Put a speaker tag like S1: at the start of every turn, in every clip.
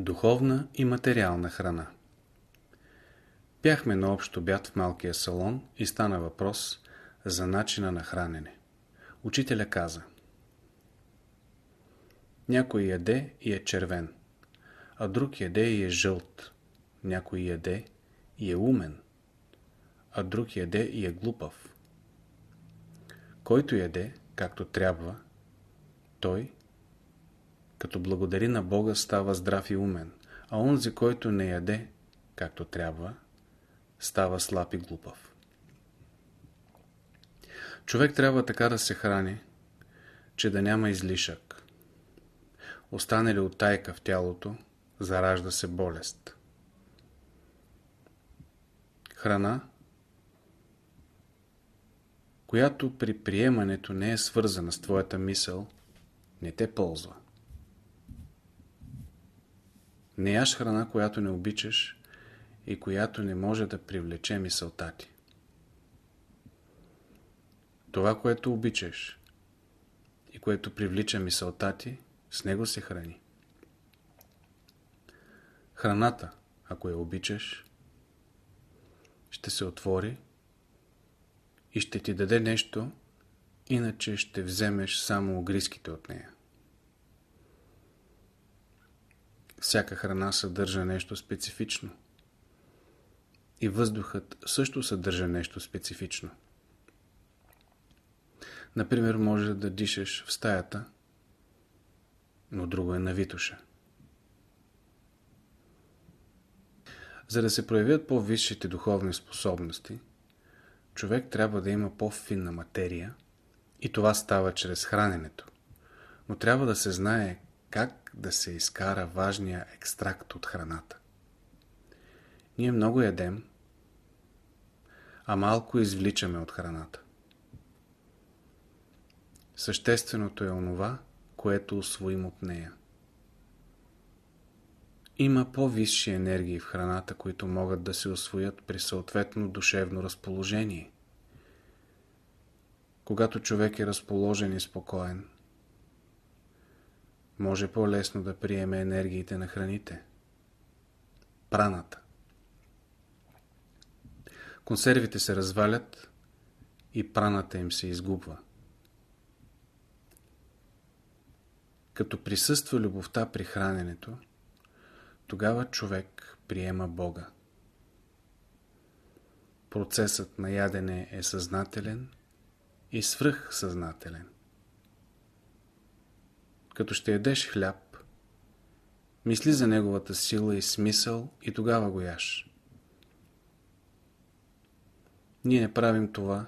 S1: Духовна и материална храна Бяхме на общ обяд в малкия салон и стана въпрос за начина на хранене. Учителя каза Някой яде и е червен, а друг яде и е жълт. Някой яде и е умен, а друг яде и е глупав. Който яде, както трябва, той като благодари на Бога, става здрав и умен, а онзи, който не яде, както трябва, става слаб и глупав. Човек трябва така да се храни, че да няма излишък. Остане ли отайка в тялото, заражда се болест. Храна, която при приемането не е свързана с твоята мисъл, не те ползва. Не яш храна, която не обичаш и която не може да привлече мисълта ти. Това, което обичаш и което привлича мисълта ти, с него се храни. Храната, ако я обичаш, ще се отвори и ще ти даде нещо, иначе ще вземеш само огризките от нея. Всяка храна съдържа нещо специфично. И въздухът също съдържа нещо специфично. Например, може да дишаш в стаята, но друго е на Витуша. За да се проявят по-висшите духовни способности, човек трябва да има по-финна материя и това става чрез храненето. Но трябва да се знае как да се изкара важния екстракт от храната. Ние много ядем, а малко извличаме от храната. Същественото е онова, което освоим от нея. Има по-висши енергии в храната, които могат да се освоят при съответно душевно разположение. Когато човек е разположен и спокоен, може по-лесно да приеме енергиите на храните. Праната. Консервите се развалят и праната им се изгубва. Като присъства любовта при храненето, тогава човек приема Бога. Процесът на ядене е съзнателен и свръхсъзнателен. Като ще ядеш хляб, мисли за неговата сила и смисъл и тогава го яш. Ние не правим това,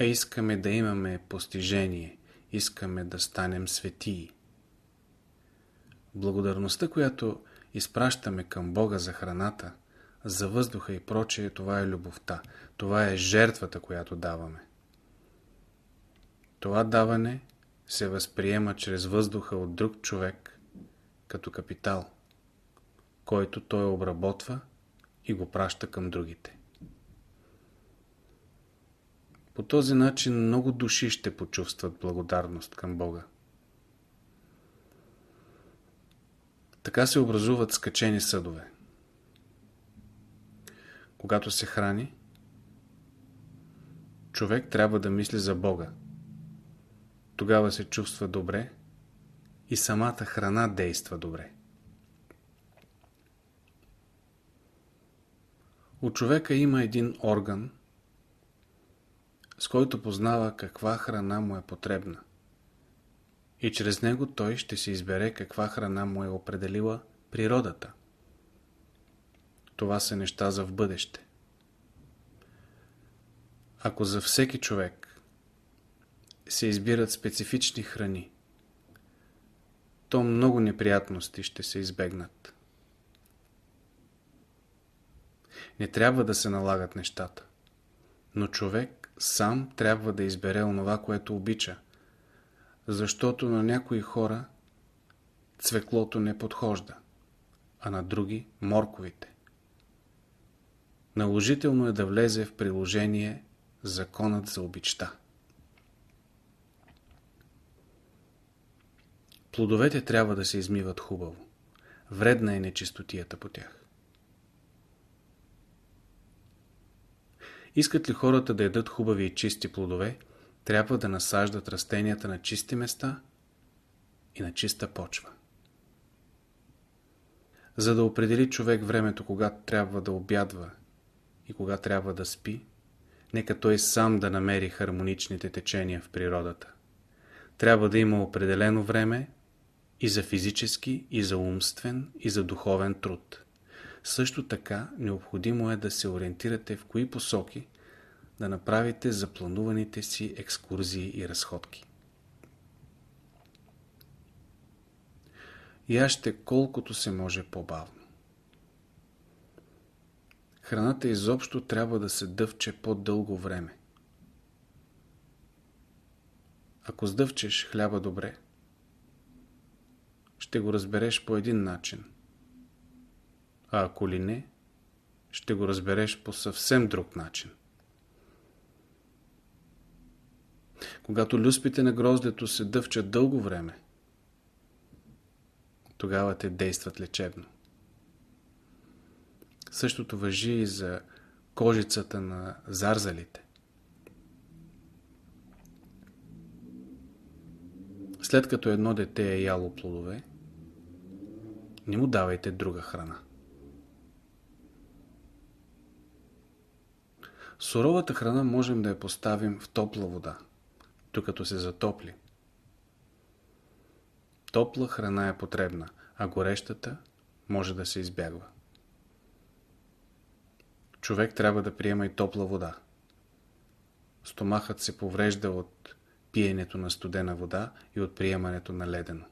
S1: а искаме да имаме постижение, искаме да станем светии. Благодарността, която изпращаме към Бога за храната, за въздуха и прочее, това е любовта. Това е жертвата, която даваме. Това даване се възприема чрез въздуха от друг човек като капитал, който той обработва и го праща към другите. По този начин много души ще почувстват благодарност към Бога. Така се образуват скачени съдове. Когато се храни, човек трябва да мисли за Бога. Тогава се чувства добре и самата храна действа добре. У човека има един орган, с който познава каква храна му е потребна. И чрез него той ще се избере каква храна му е определила природата. Това са неща за в бъдеще. Ако за всеки човек се избират специфични храни, то много неприятности ще се избегнат. Не трябва да се налагат нещата, но човек сам трябва да избере онова, което обича, защото на някои хора цвеклото не подхожда, а на други морковите. Наложително е да влезе в приложение законът за обичта. Плодовете трябва да се измиват хубаво. вредна е нечистотията по тях. Искат ли хората да едат хубави и чисти плодове, трябва да насаждат растенията на чисти места и на чиста почва. За да определи човек времето, когато трябва да обядва и кога трябва да спи, нека той сам да намери хармоничните течения в природата. Трябва да има определено време и за физически, и за умствен, и за духовен труд. Също така необходимо е да се ориентирате в кои посоки да направите заплануваните си екскурзии и разходки. Яще колкото се може по-бавно. Храната изобщо трябва да се дъвче по-дълго време. Ако сдъвчеш хляба добре, ще го разбереш по един начин. А ако ли не, ще го разбереш по съвсем друг начин. Когато люспите на гроздето се дъвчат дълго време, тогава те действат лечебно. Същото въжи и за кожицата на зарзалите. След като едно дете е яло плодове, не му давайте друга храна. Суровата храна можем да я поставим в топла вода, докато се затопли. Топла храна е потребна, а горещата може да се избягва. Човек трябва да приема и топла вода. Стомахът се поврежда от пиенето на студена вода и от приемането на ледено.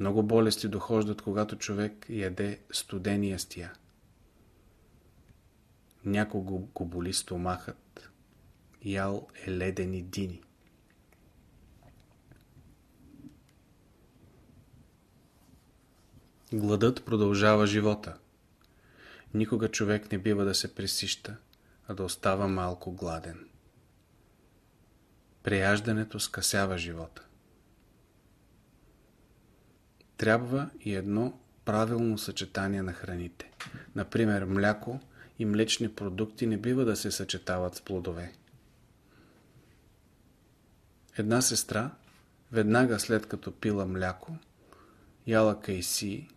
S1: Много болести дохождат, когато човек яде студени ястия. Някого го боли стомахът, ял е ледени дини. Гладът продължава живота. Никога човек не бива да се пресища, а да остава малко гладен. Преяждането скъсява живота. Трябва и едно правилно съчетание на храните. Например, мляко и млечни продукти не бива да се съчетават с плодове. Една сестра, веднага след като пила мляко, яла кайси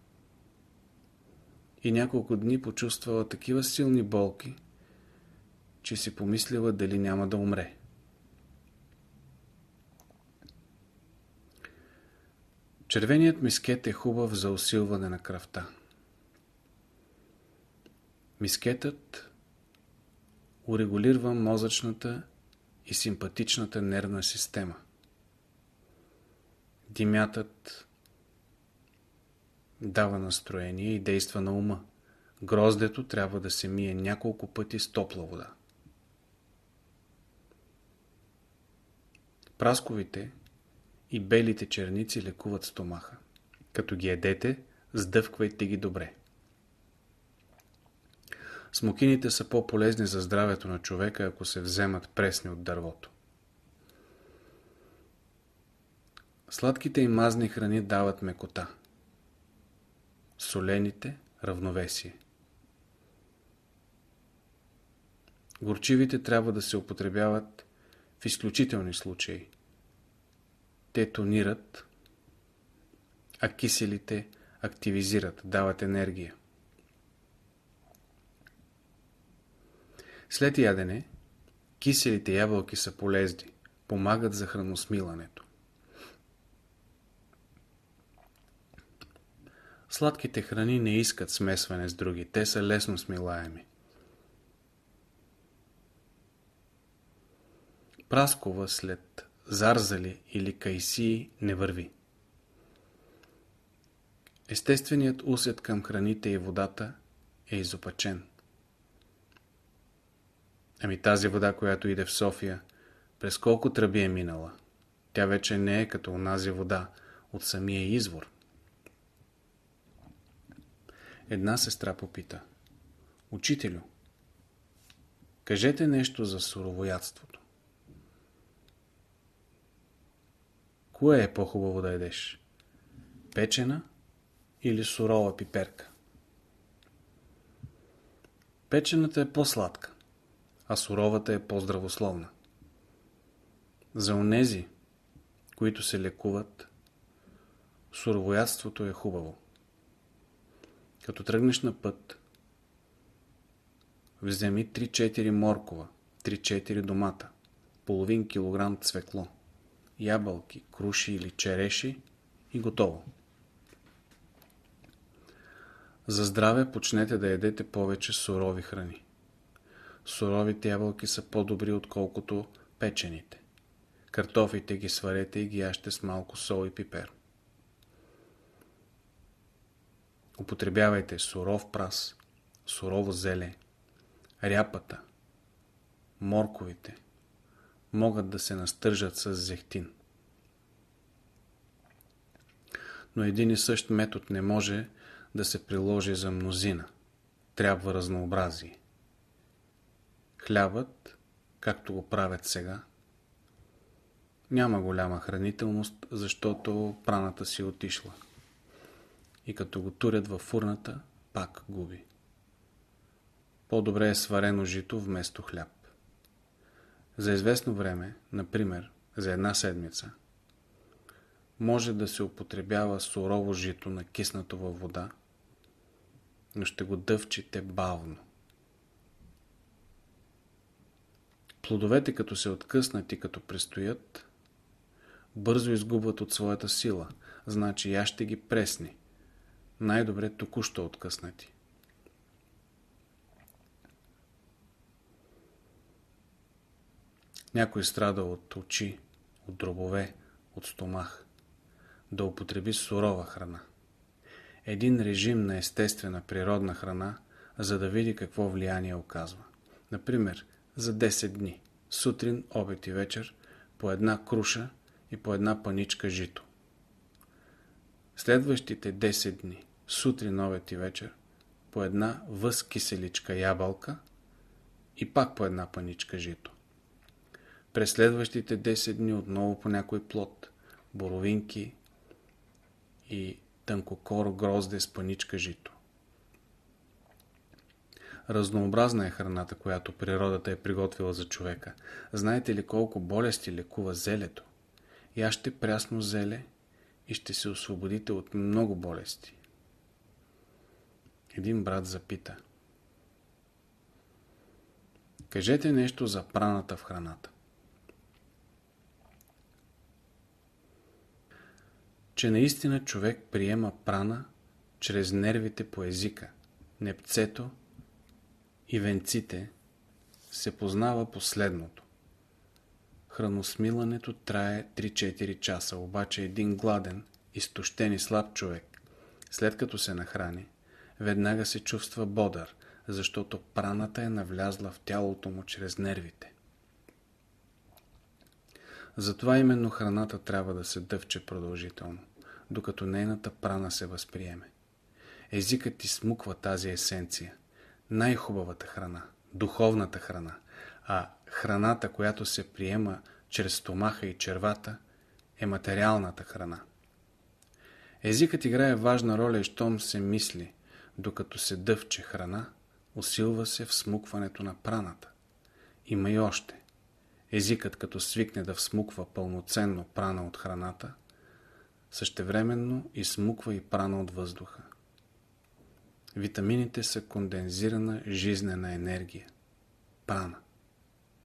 S1: и няколко дни почувствала такива силни болки, че си помислила дали няма да умре. Червеният мискет е хубав за усилване на кръвта. Мискетът урегулирва мозъчната и симпатичната нервна система. Димятът дава настроение и действа на ума. Гроздето трябва да се мие няколко пъти с топла вода. Прасковите и белите черници лекуват стомаха. Като ги едете, сдъвквайте ги добре. Смокините са по-полезни за здравето на човека, ако се вземат пресни от дървото. Сладките и мазни храни дават мекота. Солените – равновесие. Горчивите трябва да се употребяват в изключителни случаи – те а киселите активизират, дават енергия. След ядене, киселите ябълки са полезни, помагат за храносмилането. Сладките храни не искат смесване с други, те са лесно смилаеми. Праскова след зарзали или кайсии не върви. Естественият усет към храните и водата е изопачен. Ами тази вода, която иде в София, през колко тръби е минала? Тя вече не е като онази вода от самия извор. Една сестра попита. Учителю, кажете нещо за суровоядството. Кое е по-хубаво да едеш? печена или сурова пиперка. Печената е по-сладка, а суровата е по-здравословна. За онези, които се лекуват, суровоядството е хубаво. Като тръгнеш на път, вземи 3-4 моркова, 3-4 домата, половин килограм цвекло, ябълки, круши или череши и готово. За здраве почнете да едете повече сурови храни. Суровите ябълки са по-добри отколкото печените. Картофите ги сварете и ги яще с малко сол и пипер. Употребявайте суров прас, сурово зеле, ряпата, морковите. Могат да се настържат с зехтин. Но един и същ метод не може да се приложи за мнозина. Трябва разнообразие. Хлябът, както го правят сега, няма голяма хранителност, защото праната си отишла. И като го турят във фурната, пак губи. По-добре е сварено жито вместо хляб. За известно време, например за една седмица, може да се употребява сурово жито накиснато във вода, но ще го дъвчите бавно. Плодовете като се откъснат и като престоят, бързо изгубват от своята сила, значи я ще ги пресни. Най-добре току-що откъснати. Някой страда от очи, от дробове, от стомах. Да употреби сурова храна. Един режим на естествена природна храна, за да види какво влияние оказва. Например, за 10 дни, сутрин, обед и вечер, по една круша и по една паничка жито. Следващите 10 дни, сутрин, обед и вечер, по една възкиселичка ябълка и пак по една паничка жито. През следващите 10 дни отново по някой плод, боровинки и тънкокоро грозде с паничка жито. Разнообразна е храната, която природата е приготвила за човека. Знаете ли колко болести лекува зелето? Яще прясно зеле и ще се освободите от много болести. Един брат запита. Кажете нещо за праната в храната. Че наистина човек приема прана чрез нервите по езика, непцето и венците се познава последното. Храносмилането трае 3-4 часа, обаче един гладен, изтощен и слаб човек, след като се нахрани, веднага се чувства бодър, защото праната е навлязла в тялото му чрез нервите. Затова именно храната трябва да се дъвче продължително докато нейната прана се възприеме. Езикът ти смуква тази есенция. Най-хубавата храна, духовната храна, а храната, която се приема чрез стомаха и червата, е материалната храна. Езикът играе важна роля и щом се мисли, докато се дъвче храна, усилва се в смукването на праната. Има и още. Езикът като свикне да всмуква пълноценно прана от храната, Същевременно измуква и прана от въздуха. Витамините са кондензирана жизнена енергия. Прана.